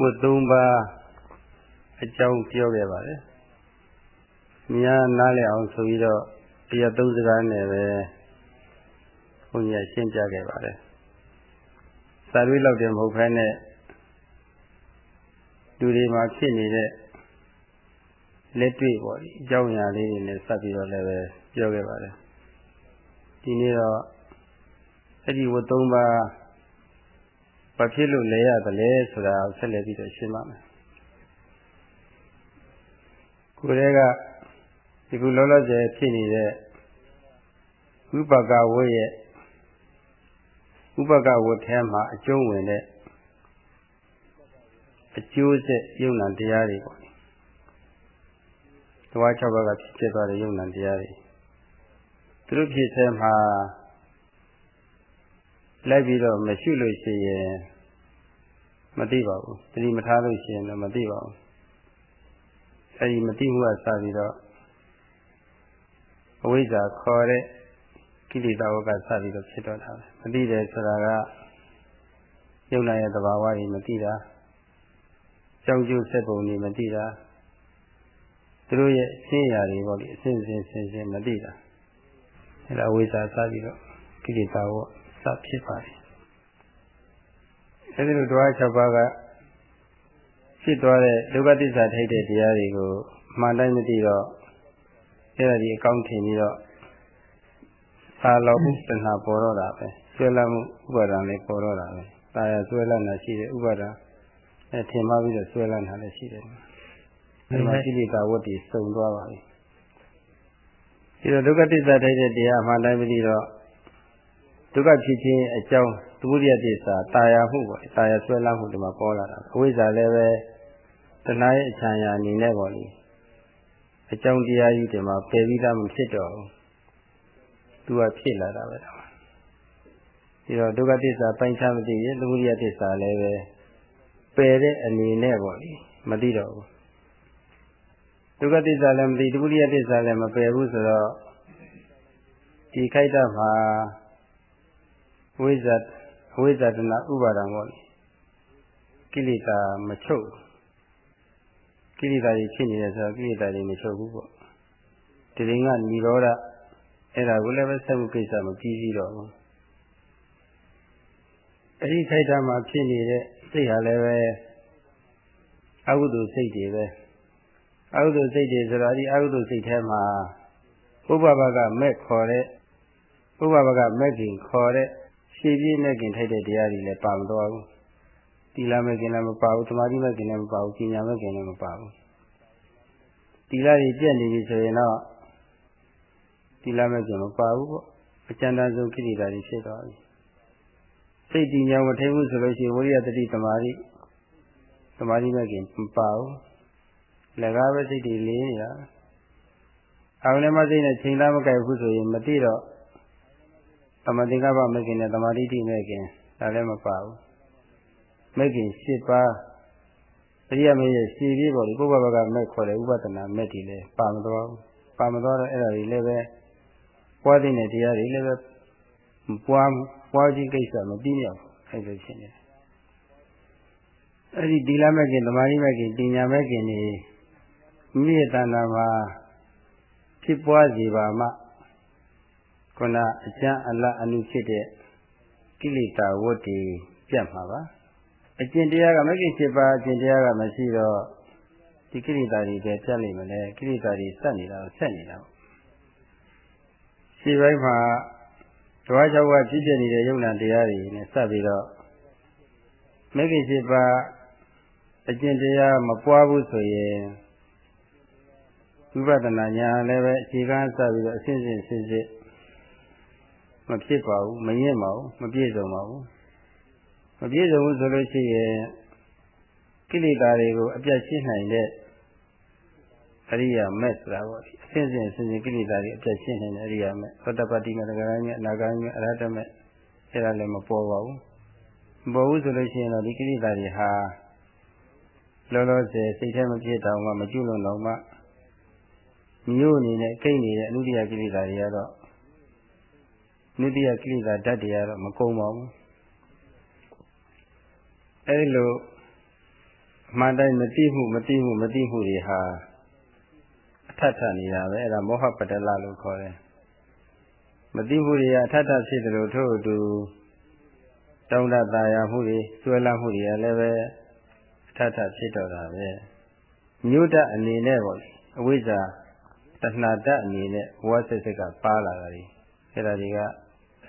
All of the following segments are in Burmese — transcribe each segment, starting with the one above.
ဝတ်သုံးပါးအကြောင်းပြောခဲ့ပါတယ်။များနားလည်အောင်ဆိုပြီးတော့တရားသုံးစကားနဲ့ပဲဘုန်းကြီးရှင်းပြခဲ့ပါတယ်။စာရွေးလောက်တယ်မဟုတ်ဘဲနဲ့လူတွေမှာဖြစ်နေတဲ့လက်တွေ့ပေါ့ဒီအကြောင်းအရာလေးတွေနဲ့စပ်ပြီးတော့လည်းပဲပြောခဲ့ပါတယ်။ဒီနေ့တော့အဲ့ဒီဝတ်သုံးပါး ဘာဖြစ်လို့လဲရသလဲဆိုတာဆက်လက်ပြီးတော့ရှင်းပါမယ်ကိုယ်တည်းကဒီခုလောလောဆယ်ဖြစ်နေတဲ့ဝိပကဝတ်ရဲ့ဥပကဝတ်ထဲမှာအကျုံးဝင်တဲ့အကျိုးဆက်ယုံနာတရားတွေပေါ့တဝါ၆ဘက်ကဖြစ်ဖြစ်သွားတဲ့ယုံနာတရားတွေသူတို့ဖြစ်တဲ့မှာ လိုက်ပြီးတော့မရှိလို့ရှိရင်မသိပါဘူးတတိမထားလို့ရှိရင်တော့မသိပါဘူးအဲဒီမသိမှုကစပြီးတော့အဝိဇ္ဇာခေါ်တဲ့ကိလေသာဝကစပြီးတော့ဖြစ်တော့တာပဲမသိတယ်ဆိုတာကယုံနာရဲ့သဘာဝကြီးမသိတာကြောင်ကျိုးဆက်ပုံတွေမသိတာသူတို့ရဲ့အရှင်းအရာတွေပေါ့လေအစဉ်စဉ်စဉ်စဉ်မသိတာအဲဒါဝိဇ္ဇာစပြီးတော့ကိလေသာဝ စဖြစ်ပါတယ်အဲဒီလိုတွား၆ပါးကဖြစ်သွားတဲ့ဒုက္ခသစ္စာထိုက်တဲ့တရားတွေကိုမှန်တိုင်းမသိတော့အဲ့ဒါဒီအကောင့်ထင်ပြီးတော့သာလောဥပ္ပနာပေါ်တော့တာပဲဆွဲလမ်းမှုဥပါဒံလေးပေါ်တော့တာပဲတာယာဆွဲလမ်းတာရှိတယ်ဥပါဒံအဲထင်မှပြီးတော့ဆွဲလမ်းတာလည်းရှိတယ်ဒီမှာကိလေသာဝတ္တိစုံသွားပါပြီဒီတော့ဒုက္ခသစ္စာထိုက်တဲ့တရားမှန်တိုင်းမသိတော့ ဒုက္ခဖြစ်ခြင်းအကြောင်းသမုဒိယသစ္စာတာယာမှုပေါ့တာယာဆွဲလမ်းမှုဒီမှာပေါ်လာတာအဝိဇ္ဇာလည်းပဲတဏှာရဲ့အချမ်းရာအနေနဲ့ပေါ့လေအကြောင်းတရားကြီးဒီမှာပယ်ပြီးသားမဖြစ်တော့ဘူးသူကဖြစ်လာတာပဲဒီတော့ဒုက္ခသစ္စာပိုင်းခြားမသိရင်သမုဒိယသစ္စာလည်းပဲပယ်တဲ့အနေနဲ့ပေါ့လေမသိတော့ဘူးဒုက္ခသစ္စာလည်းမသိသမုဒိယသစ္စာလည်းမပယ်ဘူးဆိုတော့ဒီခိုက်တာမှာ ဝိဇ္ဇာဝိဇ္ဇာတနာဥပါဒံပေါ့လေကိလေသာမချုပ်ကိလေသာတွေဖြစ်နေတယ်ဆိုတော့ကိလေသာတွေမချုပ်ဘူးပေါ့ဒီရင်ကនិရောဓအဲ့ဒါကိုလည်းပဲဆက်မှုကိစ္စမပြီးပြီးတော့ဘူးအဲ့ဒီခိုက်တာမှာဖြစ်နေတဲ့စိတ်ဟာလည်းပဲအကုသိုလ်စိတ်တွေပဲအကုသိုလ်စိတ်တွေဆိုတော့ဒီအကုသိုလ်စိတ်ထဲမှာဥပဘကမဲ့ခေါ်တဲ့ဥပဘကမဲ့ခင်ခေါ်တဲ့ ဖြည်းဖြည်းနဲ့ခင်ထိုက်တဲ့တရားတွေလည်းပါမတော့ဘူးတီလာမဲ့ခင်လည်းမပါဘူးသမာဓိမဲ့ခင်လည်းမပါဘူးပညာမဲ့ခင်လည်းမပါဘူးတီလာတွေပြည့်နေပြီဆိုရင်တော့တီလာမဲ့ခင်မပါဘူးပေါ့အကျဉ်းတန်းဆုံးကိလေသာတွေဖြစ်သွားပြီစိတ်တည်ငြိမ်မထိဘူးဆိုလို့ရှိရင်ဝိရိယတတိသမာဓိသမာဓိမဲ့ခင်မပါဘူးလည်းကားပဲစိတ်တွေလေးနေတာအောင်လည်းမသိနဲ့ချိန်သားမကြိုက်ဘူးဆိုရင်မသိတော့ သမတိကပမဂ္ဂင်နဲ့သမာဓိတိမဂ္ဂင်ဒါလည်းမပါဘူးမဂ္ဂင်၈ပါးအရိယမေရဲ့ရှည်ပြီးပေါ်ဒီပုဗ္ဗဘကမဲ့ခေါ်တဲ့ဥပဒနာမဲ့တွေလည်းပါမသွားဘူးပါမသွားတော့အဲ့ဒါတွေလည်းပဲပွားတဲ့တရားတွေလည်းပဲပွားပွားခြင်းကိစ္စမပြီးမြောက်အဲ့လိုဖြစ်နေတယ်အဲ့ဒီဒီလမဲ့ခင်သမာဓိမဲ့ခင်ပညာမဲ့ခင်နေမိရဲ့တဏ္ဍာမှာဖြစ်ပွားစေပါမှ ခုနအကျမ်းအလအနုဖြစ်တဲ့ကိလေသာဝတ္တိပြတ်မှာပါအကျင့်တရားကမဂ္ဂင်7ပါးအကျင့်တရားကမရှိတော့ဒီကိလေသာတွေပဲပြတ်လိမ့်မယ်လေကိလေသာတွေဆက်နေတာဆက်နေတာပေါ့ဒီဘက်မှာဓဝါ၆ပါးဖြစ်ဖြစ်နေတဲ့ယုံနာတရားတွေနဲ့စပ်ပြီးတော့မဂ္ဂင်7ပါးအကျင့်တရားမပွားဘူးဆိုရင်ဝိပဿနာဉာဏ်လည်းပဲအခြေခံစပြီးတော့အစဉ်စဉ်စဉ်စဉ် မဖြစ်ပါဘူးမငြင့်ပါဘူးမပြည့်စုံပါဘူးမပြည့်စုံဘူးဆိုလို့ရှိရင်ကိလေသာတွေကိုအပြတ်ရှင်းနိုင်တဲ့အရိယာမဲ့ဆိုတာပေါ့အစဉ်စဉ်အစဉ်စဉ်ကိလေသာတွေအပြတ်ရှင်းနိုင်တဲ့အရိယာမဲ့သတ္တပတိမဲ့ဒဂရမဲ့အနာဂါမဲ့အရဟတမဲ့အဲ့ဒါလည်းမပေါ်ပါဘူးမပေါ်ဘူးဆိုလို့ရှိရင်တော့ဒီကိလေသာတွေဟာလောလောဆယ်စိတ်ထဲမဖြစ်တောင်မှမကျွလွန်တော့မှမျိုးအနေနဲ့ကိတ်နေတဲ့အနုတ္တိယကိလေသာတွေကတော့ နုတ္တိယကိလေသာဓာတ်တွေကတော့မကုန်ပါဘူးအဲဒီလိုမှန်တိုင်းမသိမှုမသိမှုမသိမှုတွေဟာအထက်ထနေတာပဲအဲ့ဒါမောဟပတ္တလလို့ခေါ်တယ်မသိမှုတွေကအထက်ထဖြစ်တယ်လို့ထို့အတူတောင်းတตาရမှုတွေကျွဲလန်းမှုတွေကလည်းပဲအထက်ထဖြစ်တော့တာပဲမြို့တအနေနဲ့ပေါ့အဝိဇ္ဇာတဏှာတအနေနဲ့ဘဝစစ်စစ်ကပါလာတာဒီ အဲ့ဒါတွေက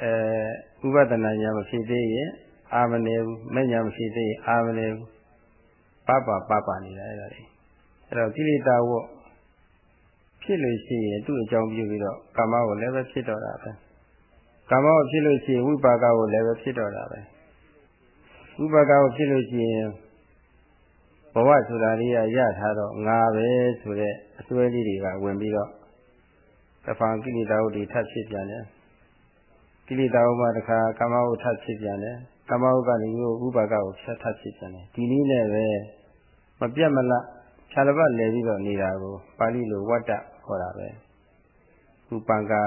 အဲဥပဒနာညာမဖြစ်သေးရင်အာမနေဘူးမညာမဖြစ်သေးရင်အာမနေဘူးပပပပနေတာအဲ့ဒါတွေအဲ့တော့ကိလေသာဝတ်ဖြစ်လို့ရှိရင်သူ့အကြောင်းပြုပြီးတော့ကာမကိုလည်းပဲဖြစ်တော့တာပဲကာမကိုဖြစ်လို့ရှိရင်ဝိပါကကိုလည်းပဲဖြစ်တော့တာပဲဝိပါကကိုဖြစ်လို့ရှိရင်ဘဝဆိုတာလေးရရထားတော့ငါပဲဆိုတဲ့အစွဲလေးတွေကဝင်ပြီးတော့ တဖန်ကိလေသာဝတ္တိထပ်ဖြစ်ပြန်တယ်ကိလေသာဝမှာတခါကာမဝုထပ်ဖြစ်ပြန်တယ်ကာမဝုကနေဥပါကကိုဖြတ်ထပ်ဖြစ်ပြန်တယ်ဒီနည်းနဲ့ပဲမပြတ်မလတ်ခြာလပတ်လဲပြီးတော့နေတာကိုပါဠိလိုဝတ္တခေါ်တာပဲဥပံကာ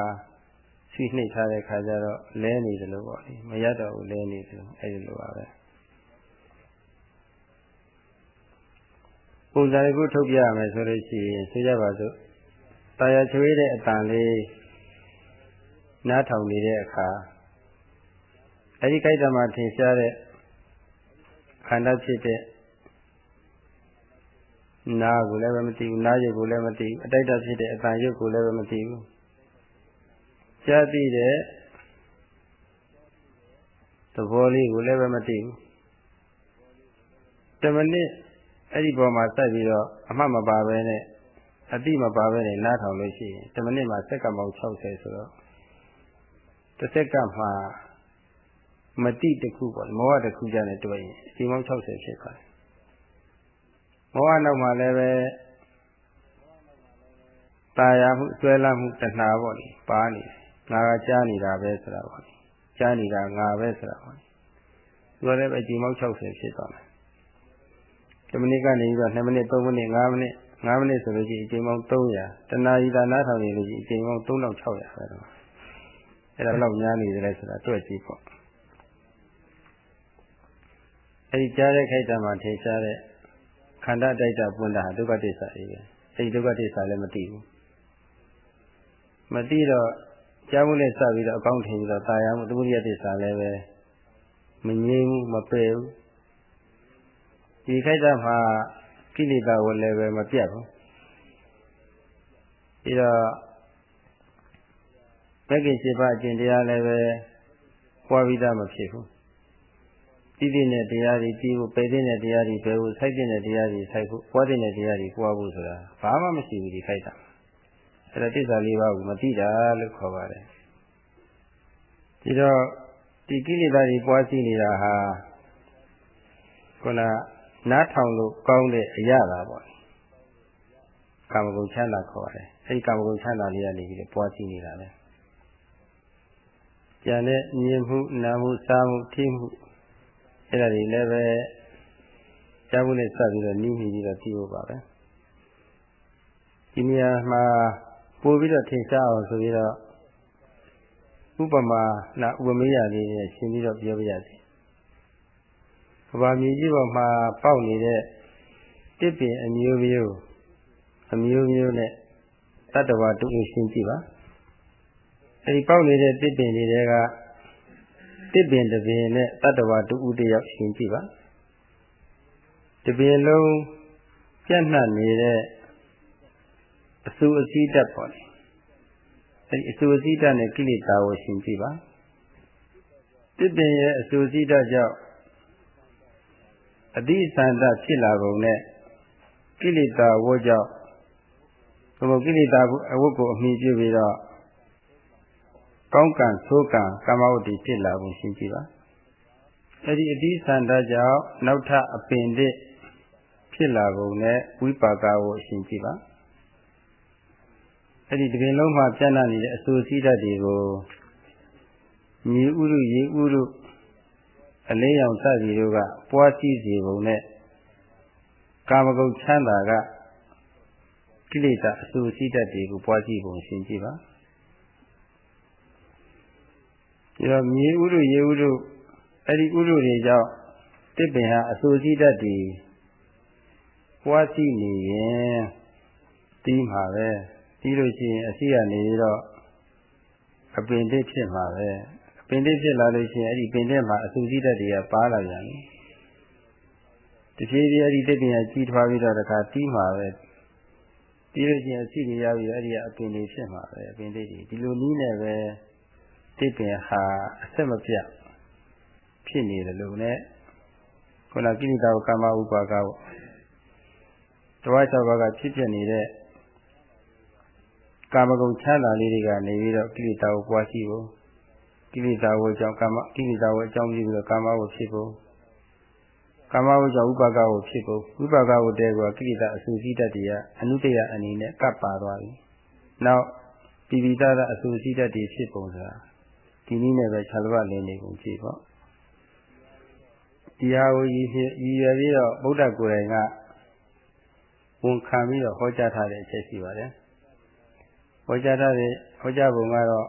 ဆွိနှိပ်ထားတဲ့ခါကျတော့လဲနေတယ်လို့ပေါ့လေမရတော့ဘူးလဲနေတယ်အဲဒီလိုပါပဲပုံစံတစ်ခုထုတ်ပြရမယ်ဆိုလို့ရှိရင်ဆိုကြပါစို့ တာယာချွေးတဲ့အတန်လေးနားထောင်နေတဲ့အခါအဲဒီကြိုက်တမှာထင်ရှားတဲ့ခန္ဓာဖြစ်တဲ့နာကိုလည်းပဲမသိဘူးနားရုပ်ကိုလည်းမသိဘူးအတိုက်တဖြစ်တဲ့အတန်ရုပ်ကိုလည်းပဲမသိဘူးကြားသိတဲ့သဘောလေးကိုလည်းပဲမသိဘူးတမနစ်အဲ့ဒီပေါ်မှာစိုက်ပြီးတော့အမှတ်မပါပဲနဲ့ အတိမပါပဲနဲ့နားထောင်လို့ရှိရင်တမနစ်မှာစက္ကမောင်60ဆိုတော့တစ်စက္ကမှာမတိတခုပေါ့မောဟတခုကြတဲ့တွေ့ရင်အချိန်ပေါင်း60ဖြစ်သွားတယ်မောဟနောက်မှာလည်းပဲตาရမှုဆွဲလမ်းမှုတဏှာပေါ့လေပါနေတယ်ငါကကြားနေတာပဲဆိုတာပေါ့လေကြားနေတာငါပဲဆိုတာပေါ့လေသူကလည်းပဲအချိန်ပေါင်း60ဖြစ်သွားတယ်10မိနစ်ကနေပြီးတော့2မိနစ်3မိနစ်5မိနစ် 5မိနစ်ဆိုလို့ရှိရင်အချိန်ပေါင်း300တနာရီသာနားထောင်နေလို့ရှိရင်အချိန်ပေါင်း3600ပဲတော့အဲ့ဒါတော့များနေတယ်ဆိုတာတွေ့ကြည့်ပေါ့အဲ့ဒီကြားတဲ့ခိုက်တာမှာထင်ရှားတဲ့ခန္ဓာတိုက်တာပွင့်တာဒုက္ခသစ္စာကြီးပဲအဲ့ဒီဒုက္ခသစ္စာလည်းမသိဘူးမသိတော့ကြားမှုနဲ့စပြီးတော့အကောင်းထင်ပြီးတော့တာယာမှုသမုဒိယသစ္စာလည်းပဲမငြိမ်းဘူးမပယ်ဘူးဒီခိုက်တာမှာ ကိလေသာဝလည်းပဲမပြတ်ဘူးပြီးတော့မဂ္ဂင်7ပါးအကျင့်တရားလည်းပဲပွားပြီးသားမဖြစ်ဘူးတိတိနဲ့တရားတွေပြီးဖို့ပယ်တဲ့တရားတွေပယ်ဖို့စိုက်တဲ့တရားတွေစိုက်ဖို့ပွားတဲ့တရားတွေပွားဖို့ဆိုတာဘာမှမရှိဘူးဒီခိုက်တာအဲ့ဒါတစ္ဆာလေးပါးကိုမသိတာလို့ခေါ်ပါတယ်ဒီတော့ဒီကိလေသာတွေပွားစီနေတာဟာခုန နားထောင်လို့ကောင်းတဲ့အရာသာပေါ့ကာမဂုဏ်ချမ်းသာခေါ်တယ်အဲဒီကာမဂုဏ်ချမ်းသာလေးကနေပြီးပွားစီနေတာပဲကြံတဲ့မြင်မှုနားမှုစားမှုထိမှုအဲ့ဒါတွေလည်းပဲကြားမှုနဲ့စပြီးတော့နှီးမိပြီးတော့ပြီးဖို့ပါပဲဒီနေရာမှာပို့ပြီးတော့ထင်ရှားအောင်ဆိုပြီးတော့ဥပမာနာဥပမေယလေးနဲ့ရှင်းပြီးတော့ပြောပြရစီ ကဘာမြေကြီးပေါ်မှာပေါက်နေတဲ့တစ်ပင်အမျိုးမျိုးအမျိုးမျိုးနဲ့တတ္တဝါတူရှင်းကြည့်ပါအဲဒီပေါက်နေတဲ့တစ်ပင်တွေကတစ်ပင်တစ်ပင်နဲ့တတ္တဝါတူဦးတယောက်ရှင်းကြည့်ပါတပင်လုံးပြန့်နှံ့နေတဲ့အဆူအစည်းတက်ပေါ်တယ်အဲဒီအဆူအစည်းတက်နဲ့ကိလေသာကိုရှင်းကြည့်ပါတစ်ပင်ရဲ့အဆူအစည်းတက်ကြောင့် အတိသန္တဖြစ်လာပုံနဲ့ကိလေသာဝတ်ကြောင့်ဘုကိလေသာအဝတ်ကိုအမိပြုပြီးတော့ကောင်းကံဆိုးကံကာမဝတ္တိဖြစ်လာပုံရှင်းကြည့်ပါအဲ့ဒီအတိသန္တကြောင့်နောက်ထပ်အပင်တစ်ဖြစ်လာပုံနဲ့ဝိပါကကိုရှင်းကြည့်ပါအဲ့ဒီတကယ်လုံးမှာပြန့်နှံ့နေတဲ့အဆူစည်းဓာတ်တွေကိုမြေဥရုရေဥရု အလင်းရောင်စသည်တို့ကပွားစည်းစေပုံနဲ့ကာမဂုဏ်ချမ်းသာကကိလေသာအဆူစည်းတတ်တွေကိုပွားစည်းပုံရှင်းကြည့်ပါဒီတော့မြေဥရုရေဥရုအဲ့ဒီဥရုတွေကြောင့်တစ်ပင်ဟာအဆူစည်းတတ်တွေပွားစီနေရင်တီးမှာပဲတီးလို့ရှိရင်အစီကနေတော့အပင်တစ်ဖြစ်မှာပဲအပ င်တစ်ဖြစ်လာလို့ရှိရင်အဲ့ဒီပင်တစ်မှာအဆူစီးတက်တွေကပါလာပြန်တယ်တဖြည်းဖြည်းအဲ့ဒီတစ်ပင်ကကြီးထွားပြီးတော့တခါတီးမှာပဲတီးလို့ရှိရင်အစီနေရပြီးအဲ့ဒီကအပင်တွေဖြစ်မှာပဲအပင်တစ်တွေဒီလိုနည်းနဲ့ပဲတစ်ပင်ဟာအဆက်မပြတ်ဖြစ်နေတယ်လို့ ਨੇ ခုနကိရိတာကာမဥပါကပေါ့တဝါ၆ပါးကဖြစ်ဖြစ်နေတဲ့ကာမဂုဏ်ချမ်းသာလေးတွေကနေပြီးတော့ကိရိတာကိုပွားရှိဖို့ ကိရိတာဝအကြောင်းကာမကိရိတာဝအကြောင်းပြုပြီးတော့ကာမဝဖြစ်ဖို့ကာမဝကြောင့်ဥပါကဝဖြစ်ဖို့ဥပါကဝတဲကကိရိတာအဆူစည်းတတ်တွေကအနုတ္တယအနေနဲ့ကပ်ပါသွားပြီနောက်ပိပိတရအဆူစည်းတတ်တွေဖြစ်ပုံဆိုတာဒီနည်းနဲ့ပဲခြာလဘလင်းနေကုန်ကြည့်ပေါ့တရားကိုရည်ရည်ရွယ်ပြီးတော့ဗုဒ္ဓကိုယ်တိုင်ကဝန်ခံပြီးတော့ဟောကြားထားတဲ့အချက်ရှိပါတယ်ဟောကြားထားတဲ့ဟောကြားပုံကတော့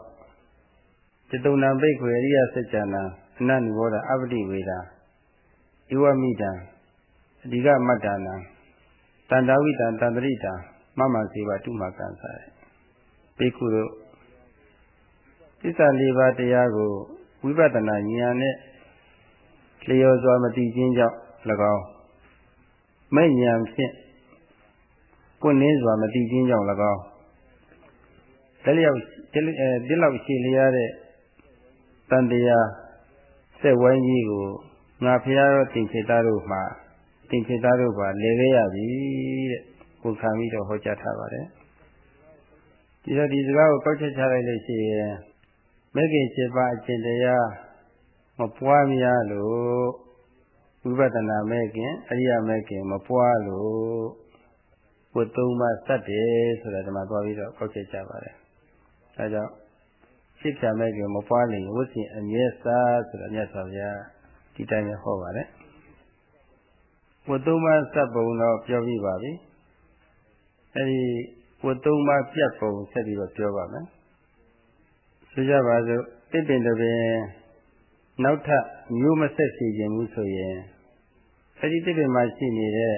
ចតុဏံဘိက္ခွေအရိယစัจ jana အနနိဘောဓအပတိဝေဒာဧဝမိတံအဓိကမတ္တနာတန္တဝိတံတန္တရိတံမမစေဝတုမကံစားတဲ့ဘိက္ခုတို့သစ္စာလေးပါးတရားကိုဝိပဿနာဉာဏ်နဲ့လျော်စွာမတည်ခြင်းကြောင့်၎င်းမဲ့ဉာဏ်ဖြင့်ပွင့်လင်းစွာမတည်ခြင်းကြောင့်၎င်းတလျောက်အဲဒီလောက်ရှိလျားတဲ့ တန်တရားဆက်ဝိုင်းကြီးကိုငါဖရာတော်တင်ချေသားတို့မှာတင်ချေသားတို့ပါလေခဲ့ရပြီတဲ့ကိုခံပြီးတော့ဟောကြားထားပါတယ်ဒီတော့ဒီစကားကိုကောက်ချက်ချလိုက်လို့ရှိရင်မဂ္ဂင်7ပါးအကျင့်တရားမပွားများလို့ဝိပဿနာမဲ့ခင်အရိယာမဲ့ခင်မပွားလို့ဝတ်သုံးပါးစတ်တယ်ဆိုတာဒီမှာသွားပြီးတော့ကောက်ချက်ကြပါတယ်။ဒါကြောင့် ဖြစ်ဖြာမဲ့ခင်မပွားရင်ဝတ်စဉ်အမြဲစားဆိုတာမြတ်စွာဘုရားဒီတိုင်းပဲဟောပါတယ်။ဝတ်သုံးပါးစတ်ပုံတော့ပြောပြီးပါပြီ။အဲဒီဝတ်သုံးပါးပြတ်ပုံဆက်ပြီးတော့ပြောပါမယ်။ဆိုကြပါစို့တစ်ပင်တစ်ပင်နောက်ထပ်မျိုးမဆက်စီခြင်းဘူးဆိုရင်အဲဒီတစ်ပင်မှာရှိနေတဲ့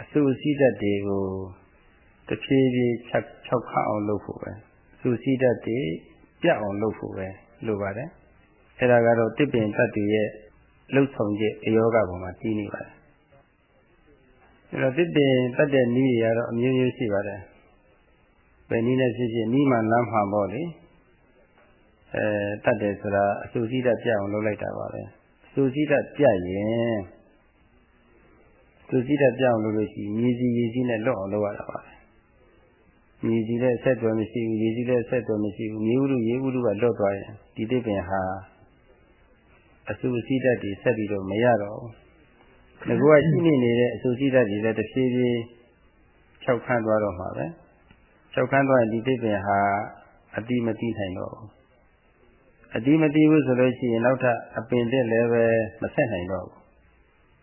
အဆူအစီးတက်တွေကိုတဖြည်းဖြည်းချက်ချောက်ခအောင်လုပ်ဖို့ပဲဆူစီးတက်တွေ ပြတ်အောင်လုပ်ဖို့ပဲလိုပါတယ်အဲဒါကတော့တစ်ပင်တတ်တွေရဲ့လှုပ်ဆောင်ချက်အယောဂပေါ်မှာတည်နေပါတယ်အဲတော့တစ်ပင်တတ်တဲ့နည်းတွေကတော့အမျိုးမျိုးရှိပါတယ်ဘယ်နည်းနဲ့ဖြစ်ဖြစ်နည်းမှလမ်းမှပေါ့လေအဲတတ်တယ်ဆိုတာအဆူစီးတက်ပြအောင်လုပ်လိုက်တာပါပဲအဆူစီးတက်ပြရင်သူစီးတက်ပြအောင်လုပ်လို့ရှိရင်မြေစီရေစီးနဲ့လွတ်အောင်လုပ်ရတာပါပဲ မြေစီနဲ့ဆက်သွယ်မရှိဘူးရေစီနဲ့ဆက်သွယ်မရှိဘူးမြေဥရုရေဥရုကလွတ်သွားရင်ဒီတိပင်ဟာအဆူစီးတက်တွေဆက်ပြီးတော့မရတော့ဘူးငါကရှိနေနေတဲ့အဆူစီးတက်တွေလည်းတစ်ဖြည်းဖြည်း၆ခန်းသွားတော့မှာပဲ၆ခန်းသွားရင်ဒီတိပင်ဟာအတိမတိနိုင်တော့ဘူးအတိမတိဘူးဆိုလို့ရှိရင်နောက်ထပ်အပင်တက်လည်းပဲမဆက်နိုင်တော့ဘူး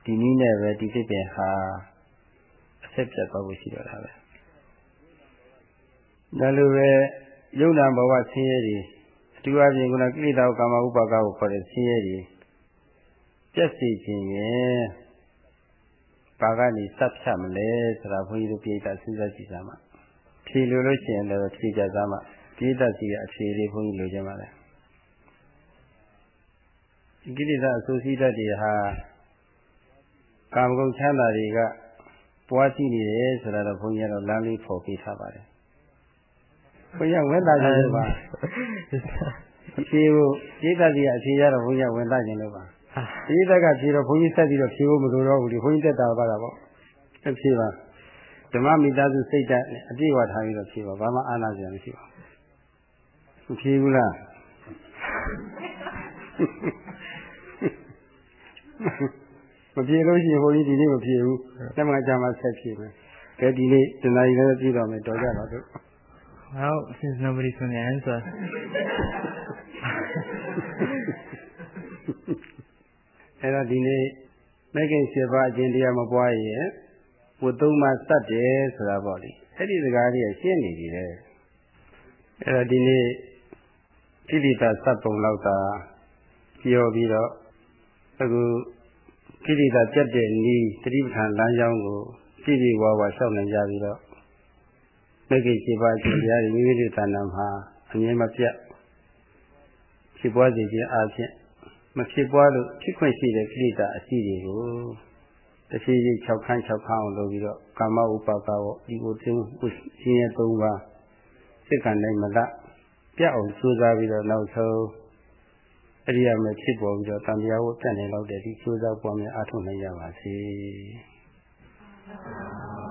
ဒီနည်းနဲ့ပဲဒီဖြစ်ပင်ဟာအဆက်ပြတ်သွားဖို့ရှိတော့တာပဲ ဒါလိုပဲယုံနာဘဝဆင်းရဲတွေအတူအပြင်ကကိလေသာကာမဥပါကကိုခေါ်တဲ့ဆင်းရဲတွေပြတ်စီခြင်းရင်ဘာကနေစပ်ဖြတ်မလဲဆိုတာဘုန်းကြီးတို့ပြိတ္တာစဉ်းစားကြည့်ကြမှာဖြေလို့လို့ရှိရင်လည်းဖြေကြသားမှာပြိတ္တာစီကအဖြေလေးဘုန်းကြီးလိုချင်ပါလေကိလေသာအဆိုးစီးတတ်တွေဟာကာမဂုဏ်ချမ်းသာတွေကပွားရှိနေတယ်ဆိုတာတော့ဘုန်းကြီးကတော့လမ်းလေးဖော်ပေးထားပါတယ် ဘုန်းကြီးဝင်သားခြင်းလို့ပါဖြေဖို့ပြိတ္တစီကအဖြေရတော့ဘုန်းကြီးဝင်သားခြင်းလို့ပါပြိတ္တကဖြေတော့ဘုန်းကြီးဆက်ပြီးတော့ဖြေဖို့မလိုတော့ဘူးလေဘုန်းကြီးတက်တာပါတာပေါ့အဖြေပါဓမ္မမိသားစုစိတ်ဓာတ်အပြည့်အဝထားပြီးတော့ဖြေပါဘာမှအာနာစရာမရှိပါဘူးဖြေဘူးလားမပြေလို့ရှိရင်ဘုန်းကြီးဒီနေ့မပြေဘူးလက်မကြမှာဆက်ပြေမယ်ကဲဒီနေ့တနားရီလည်းပြီးတော့မယ်တော်ကြပါတို့ Well, since nobody's going to answer. အဲ့တော့ဒီနေ့မဂ္ဂင်7ပါးအကျင့်တရားမပွားရင်ဝတ်သုံးပါးတတ်တယ်ဆိုတာပေါ့လေအဲ့ဒီစကားလေးရှင်းနေပြီလေအဲ့တော့ဒီနေ့တိတိတာစပ်ပုံလောက်သာပြောပြီးတော့အခုကိရိတာပြတ်တဲ့ဤတတိပဌာန်လမ်းကြောင်းကိုပြည့်ပြည့်ဝဝရှောက်နိုင်ကြပြီးတော့ မဂ္ဂင်7ပါးအကျင့်တရားတွေမိမိတို့တဏ္ဍာမှာအမြဲမပြတ်ဖြစ်ပွားစေခြင်းအပြင်မဖြစ်ပွားလို့ဖြစ်ခွင့်ရှိတဲ့ကိလေသာအစီတွေကိုတရှိရှိ6ခန်း6ခန်းအောင်လုပ်ပြီးတော့ကာမဥပါကဝဒီကိုတင်းရှင်ရဲ့၃ပါးစိတ်ကံတိုင်းမလပြတ်အောင်စူးစမ်းပြီးတော့နောက်ဆုံးအရိယာမဲ့ဖြစ်ပေါ်ပြီးတော့တန်တရားကိုပြတ်နေတော့တဲ့ဒီစူးစမ်းပွားများအားထုတ်နိုင်ကြပါစေ။